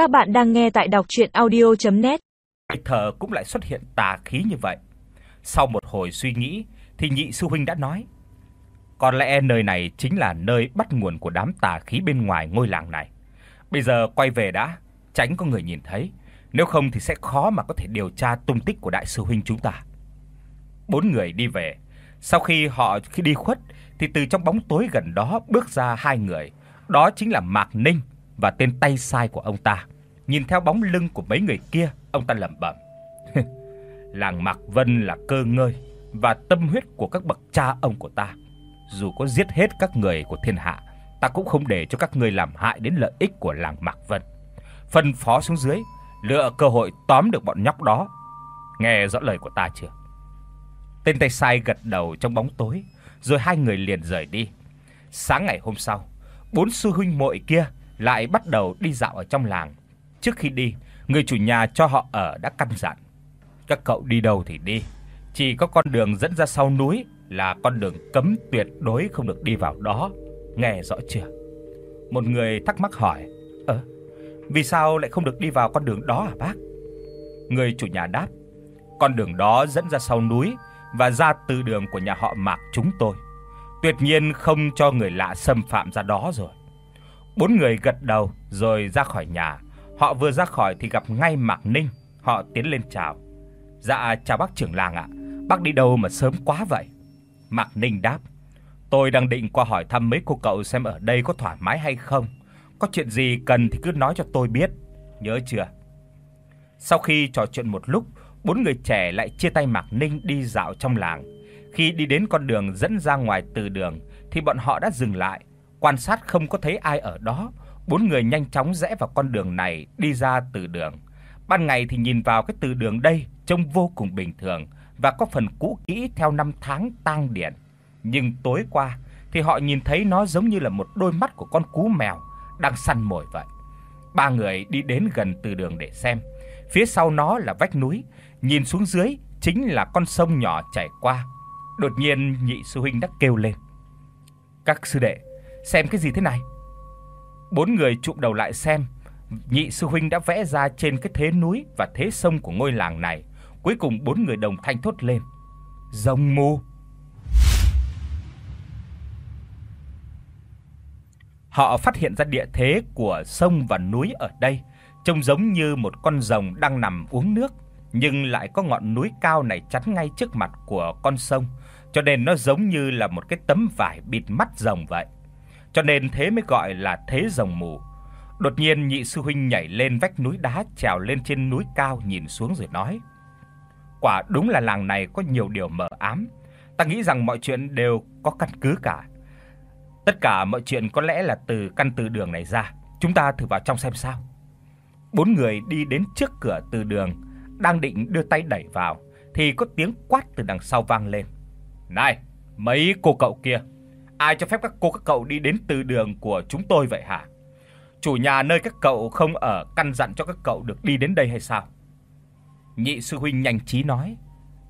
Các bạn đang nghe tại đọc audio net Thở cũng lại xuất hiện tà khí như vậy. Sau một hồi suy nghĩ thì nhị sư huynh đã nói: "Có lẽ nơi này chính là nơi bắt nguồn của đám tà khí bên ngoài ngôi làng này. Bây giờ quay về đã, tránh có người nhìn thấy, nếu không thì sẽ khó mà có thể điều tra tung tích của đại sư huynh chúng ta." Bốn người đi về. Sau khi họ khi đi khuất thì từ trong bóng tối gần đó bước ra hai người, đó chính là Mạc Ninh và tên tay sai của ông ta. Nhìn theo bóng lưng của mấy người kia, ông ta lẩm bẩm: "Làng Mạc Vân là cơ ngơi và tâm huyết của các bậc cha ông của ta. Dù có giết hết các người của thiên hạ, ta cũng không để cho các ngươi làm hại đến lợi ích của làng Mạc Vân. Phân phó xuống dưới, lựa cơ hội tóm được bọn nhóc đó. Nghe rõ lời của ta chưa?" Tên tay sai gật đầu trong bóng tối, rồi hai người liền rời đi. Sáng ngày hôm sau, bốn sư huynh muội kia lại bắt đầu đi dạo ở trong làng. Trước khi đi, người chủ nhà cho họ ở đã căn dặn: "Các cậu đi đâu thì đi, chỉ có con đường dẫn ra sau núi là con đường cấm tuyệt đối không được đi vào đó." Nghe rõ chưa? Một người thắc mắc hỏi: "Ơ, vì sao lại không được đi vào con đường đó hả bác?" Người chủ nhà đáp: "Con đường đó dẫn ra sau núi và ra từ đường của nhà họ Mạc chúng tôi. Tuyệt nhiên không cho người lạ xâm phạm ra đó rồi." Bốn người gật đầu rồi ra khỏi nhà. Họ vừa ra khỏi thì gặp ngay Mạc Ninh, họ tiến lên chào. "Dạ chào bác trưởng làng ạ, bác đi đâu mà sớm quá vậy?" Mạc Ninh đáp: "Tôi đang định qua hỏi thăm mấy cô cậu xem ở đây có thoải mái hay không, có chuyện gì cần thì cứ nói cho tôi biết, nhớ chưa?" Sau khi trò chuyện một lúc, bốn người trẻ lại chia tay Mạc Ninh đi dạo trong làng. Khi đi đến con đường dẫn ra ngoài từ đường thì bọn họ đã dừng lại, quan sát không có thấy ai ở đó, bốn người nhanh chóng rẽ vào con đường này đi ra từ đường. Ban ngày thì nhìn vào cái từ đường đây trông vô cùng bình thường và có phần cũ kỹ theo năm tháng tang điển, nhưng tối qua thì họ nhìn thấy nó giống như là một đôi mắt của con cú mèo đang săn mồi vậy. Ba người đi đến gần từ đường để xem. Phía sau nó là vách núi, nhìn xuống dưới chính là con sông nhỏ chảy qua. Đột nhiên nhị sư huynh đã kêu lên: "Các sư đệ, xem cái gì thế này?" Bốn người chụm đầu lại xem, nhị sư huynh đã vẽ ra trên cái thế núi và thế sông của ngôi làng này. Cuối cùng bốn người đồng thanh thốt lên: "Rồng mù!" Họ phát hiện ra địa thế của sông và núi ở đây trông giống như một con rồng đang nằm uống nước, nhưng lại có ngọn núi cao này chắn ngay trước mặt của con sông, cho nên nó giống như là một cái tấm vải bịt mắt rồng vậy. Cho nên thế mới gọi là thế rồng mù. Đột nhiên nhị sư huynh nhảy lên vách núi đá trèo lên trên núi cao nhìn xuống rồi nói: "Quả đúng là làng này có nhiều điều mờ ám, ta nghĩ rằng mọi chuyện đều có căn cứ cả. Tất cả mọi chuyện có lẽ là từ căn từ đường này ra, chúng ta thử vào trong xem sao." Bốn người đi đến trước cửa từ đường, đang định đưa tay đẩy vào thì có tiếng quát từ đằng sau vang lên. "Này, mấy cô cậu kia, ai cho phép các cô các cậu đi đến từ đường của chúng tôi vậy hả? Chủ nhà nơi các cậu không ở căn dặn cho các cậu được đi đến đây hay sao?" Nhị sư huynh nhanh trí nói: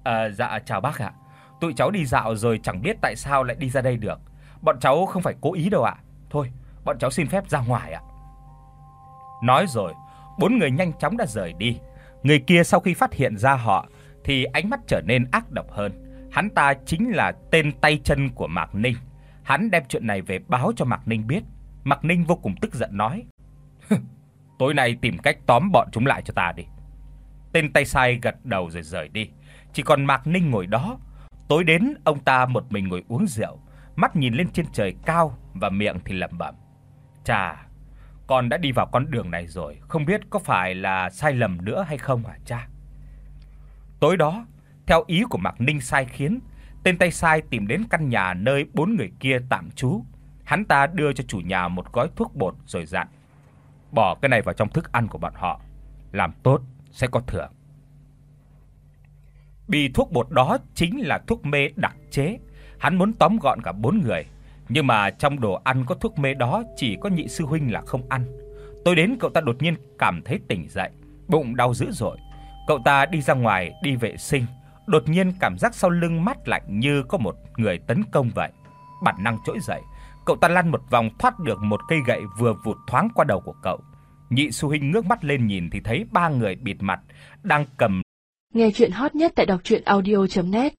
"À dạ chào bác ạ. Tụi cháu đi dạo rồi chẳng biết tại sao lại đi ra đây được. Bọn cháu không phải cố ý đâu ạ. Thôi, bọn cháu xin phép ra ngoài ạ." Nói rồi, bốn người nhanh chóng đã rời đi. Người kia sau khi phát hiện ra họ thì ánh mắt trở nên ác độc hơn. Hắn ta chính là tên tay chân của Mạc Ninh. Hắn đem chuyện này về báo cho Mạc Ninh biết. Mạc Ninh vô cùng tức giận nói: "Tối nay tìm cách tóm bọn chúng lại cho ta đi." Tên tay sai gật đầu rồi rời đi. Chỉ còn Mạc Ninh ngồi đó. Tối đến ông ta một mình ngồi uống rượu, mắt nhìn lên trên trời cao và miệng thì lẩm bẩm: "Chà, con đã đi vào con đường này rồi, không biết có phải là sai lầm nữa hay không hả cha?" Tối đó, theo ý của Mạc Ninh sai khiến, tên tay sai tìm đến căn nhà nơi bốn người kia tạm trú. Hắn ta đưa cho chủ nhà một gói thuốc bột rồi dặn: "Bỏ cái này vào trong thức ăn của bọn họ, làm tốt sẽ có thưởng." Bì thuốc bột đó chính là thuốc mê đặc chế, hắn muốn tóm gọn cả bốn người, nhưng mà trong đồ ăn có thuốc mê đó chỉ có nhị sư huynh là không ăn. Tôi đến cậu ta đột nhiên cảm thấy tỉnh dậy, bụng đau dữ dội. Cậu ta đi ra ngoài đi vệ sinh, đột nhiên cảm giác sau lưng mát lạnh như có một người tấn công vậy. Bản năng trỗi dậy, cậu ta lăn một vòng thoát được một cây gậy vừa vụt thoáng qua đầu của cậu. Nhị xu hinh ngước mắt lên nhìn thì thấy ba người bịt mặt đang cầm Nghe truyện hot nhất tại doctruyenaudio.net